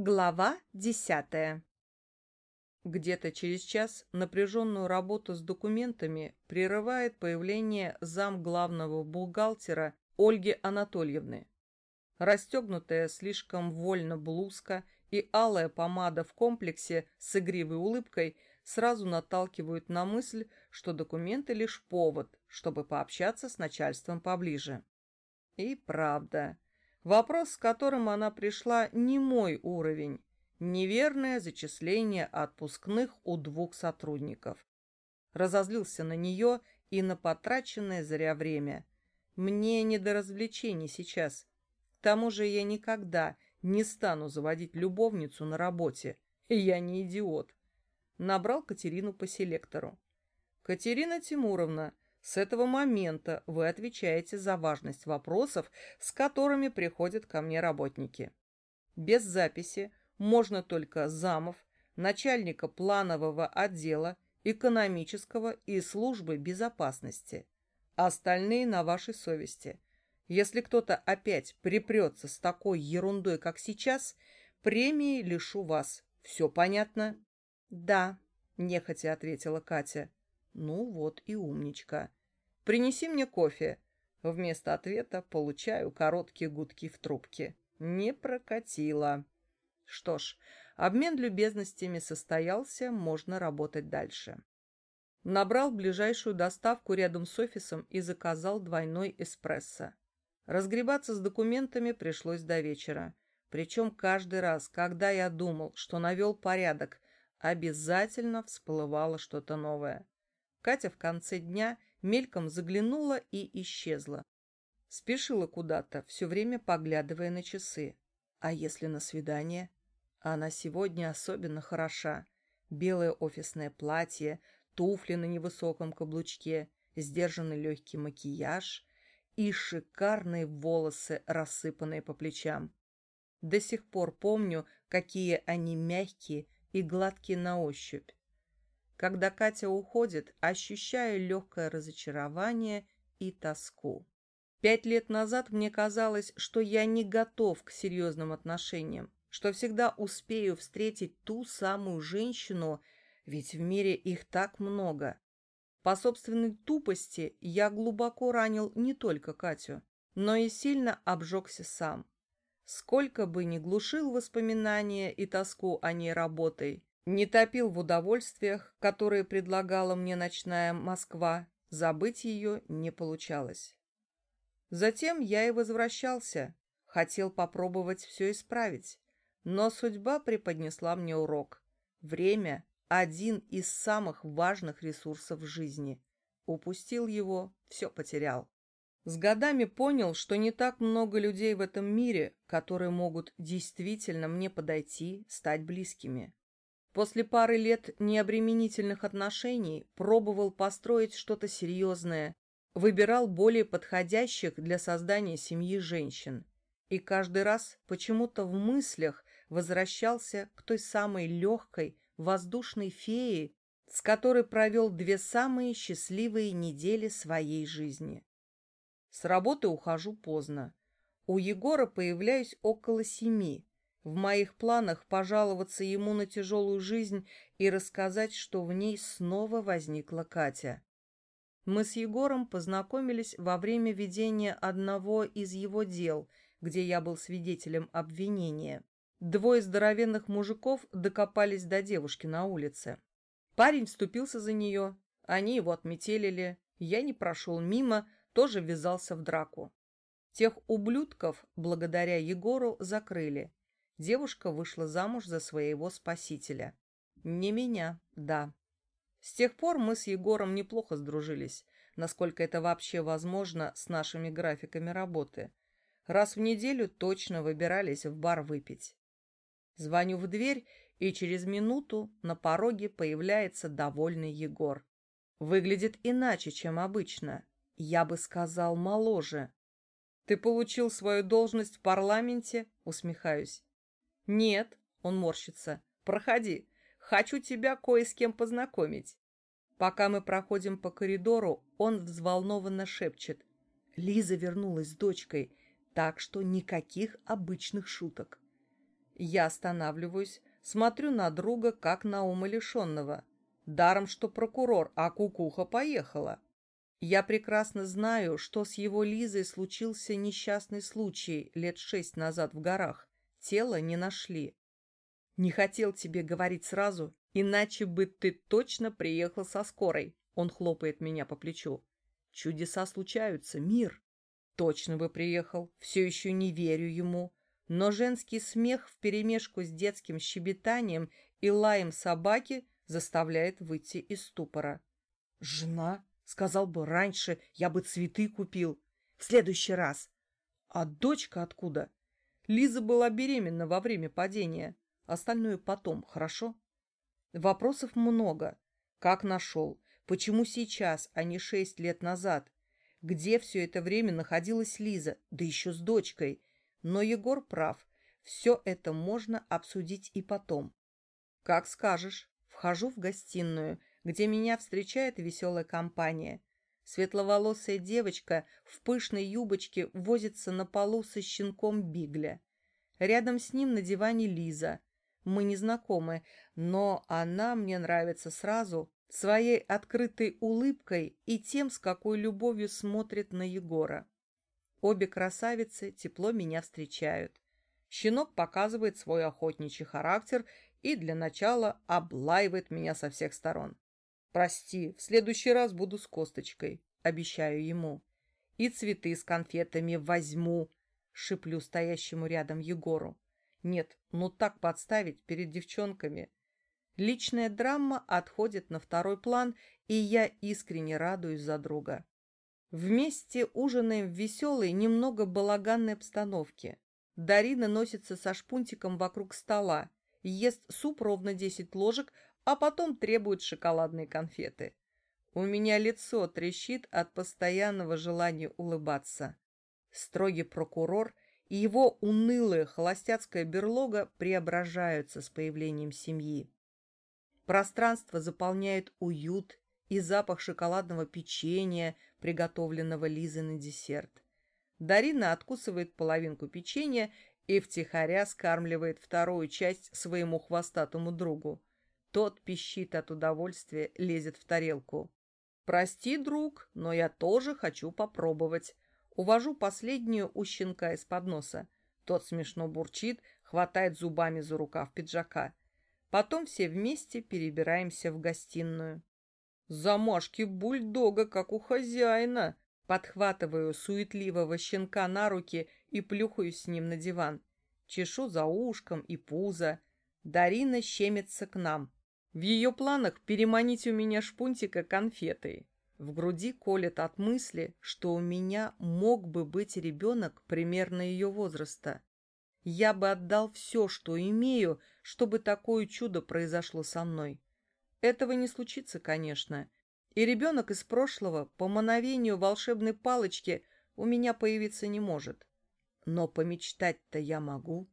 Глава десятая Где-то через час напряженную работу с документами прерывает появление зам главного бухгалтера Ольги Анатольевны. Расстегнутая слишком вольно блузка и алая помада в комплексе с игривой улыбкой сразу наталкивают на мысль, что документы лишь повод, чтобы пообщаться с начальством поближе. И правда. Вопрос, с которым она пришла, не мой уровень. Неверное зачисление отпускных у двух сотрудников. Разозлился на нее и на потраченное зря время. Мне не до развлечений сейчас. К тому же я никогда не стану заводить любовницу на работе. Я не идиот. Набрал Катерину по селектору. «Катерина Тимуровна, с этого момента вы отвечаете за важность вопросов, с которыми приходят ко мне работники. Без записи можно только замов, начальника планового отдела, экономического и службы безопасности. Остальные на вашей совести. Если кто-то опять припрется с такой ерундой, как сейчас, премии лишу вас. Все понятно? Да, нехотя ответила Катя. Ну вот и умничка. «Принеси мне кофе». Вместо ответа получаю короткие гудки в трубке. Не прокатило. Что ж, обмен любезностями состоялся, можно работать дальше. Набрал ближайшую доставку рядом с офисом и заказал двойной эспрессо. Разгребаться с документами пришлось до вечера. Причем каждый раз, когда я думал, что навел порядок, обязательно всплывало что-то новое. Катя в конце дня мельком заглянула и исчезла. Спешила куда-то, все время поглядывая на часы. А если на свидание? Она сегодня особенно хороша. Белое офисное платье, туфли на невысоком каблучке, сдержанный легкий макияж и шикарные волосы, рассыпанные по плечам. До сих пор помню, какие они мягкие и гладкие на ощупь. Когда Катя уходит, ощущаю легкое разочарование и тоску. Пять лет назад мне казалось, что я не готов к серьезным отношениям, что всегда успею встретить ту самую женщину, ведь в мире их так много. По собственной тупости я глубоко ранил не только Катю, но и сильно обжегся сам. Сколько бы ни глушил воспоминания и тоску о ней работой, не топил в удовольствиях, которые предлагала мне ночная Москва, забыть ее не получалось. Затем я и возвращался, хотел попробовать все исправить, но судьба преподнесла мне урок. Время — один из самых важных ресурсов жизни. Упустил его, все потерял. С годами понял, что не так много людей в этом мире, которые могут действительно мне подойти, стать близкими. После пары лет необременительных отношений пробовал построить что-то серьезное, выбирал более подходящих для создания семьи женщин. И каждый раз почему-то в мыслях возвращался к той самой легкой, воздушной фее, с которой провел две самые счастливые недели своей жизни. С работы ухожу поздно. У Егора появляюсь около семи, в моих планах пожаловаться ему на тяжелую жизнь и рассказать, что в ней снова возникла Катя. Мы с Егором познакомились во время ведения одного из его дел, где я был свидетелем обвинения. Двое здоровенных мужиков докопались до девушки на улице. Парень вступился за нее, они его отметелили, я не прошел мимо, тоже ввязался в драку. Тех ублюдков, благодаря Егору, закрыли. Девушка вышла замуж за своего спасителя. Не меня, да. С тех пор мы с Егором неплохо сдружились, насколько это вообще возможно с нашими графиками работы. Раз в неделю точно выбирались в бар выпить. Звоню в дверь, и через минуту на пороге появляется довольный Егор. Выглядит иначе, чем обычно. Я бы сказал, моложе. «Ты получил свою должность в парламенте?» — усмехаюсь. «Нет», — он морщится, — «проходи. Хочу тебя кое с кем познакомить». Пока мы проходим по коридору, он взволнованно шепчет. Лиза вернулась с дочкой, так что никаких обычных шуток. Я останавливаюсь, смотрю на друга, как на умалишенного. Даром, что прокурор, а кукуха поехала. Я прекрасно знаю, что с его Лизой случился несчастный случай лет шесть назад в горах. Тело не нашли. Не хотел тебе говорить сразу, иначе бы ты точно приехал со скорой. Он хлопает меня по плечу. Чудеса случаются, мир. Точно бы приехал, все еще не верю ему. Но женский смех вперемешку с детским щебетанием и лаем собаки заставляет выйти из ступора. «Жена?» Сказал бы раньше, я бы цветы купил. В следующий раз. А дочка откуда? Лиза была беременна во время падения. Остальное потом, хорошо? Вопросов много. Как нашел? Почему сейчас, а не шесть лет назад? Где все это время находилась Лиза, да еще с дочкой? Но Егор прав. Все это можно обсудить и потом. Как скажешь. Вхожу в гостиную, где меня встречает веселая компания. Светловолосая девочка в пышной юбочке возится на полу со щенком Бигля. Рядом с ним на диване Лиза. Мы не знакомы, но она мне нравится сразу, своей открытой улыбкой и тем, с какой любовью смотрит на Егора. Обе красавицы тепло меня встречают. Щенок показывает свой охотничий характер и для начала облаивает меня со всех сторон. «Прости, в следующий раз буду с косточкой», — обещаю ему. «И цветы с конфетами возьму», — шиплю стоящему рядом Егору. «Нет, ну так подставить перед девчонками». Личная драма отходит на второй план, и я искренне радуюсь за друга. Вместе ужинаем в веселой, немного балаганной обстановке. Дарина носится со шпунтиком вокруг стола, ест суп ровно десять ложек, а потом требует шоколадные конфеты. У меня лицо трещит от постоянного желания улыбаться. Строгий прокурор и его унылая холостяцкая берлога преображаются с появлением семьи. Пространство заполняет уют и запах шоколадного печенья, приготовленного Лизой на десерт. Дарина откусывает половинку печенья и втихаря скармливает вторую часть своему хвостатому другу. Тот пищит от удовольствия, лезет в тарелку. «Прости, друг, но я тоже хочу попробовать». Увожу последнюю у щенка из-под носа. Тот смешно бурчит, хватает зубами за рукав пиджака. Потом все вместе перебираемся в гостиную. «Замашки бульдога, как у хозяина!» Подхватываю суетливого щенка на руки и плюхаюсь с ним на диван. Чешу за ушком и пузо. Дарина щемится к нам. В ее планах переманить у меня шпунтика конфетой. В груди колет от мысли, что у меня мог бы быть ребенок примерно ее возраста. Я бы отдал все, что имею, чтобы такое чудо произошло со мной. Этого не случится, конечно. И ребенок из прошлого, по мановению волшебной палочки, у меня появиться не может. Но помечтать-то я могу.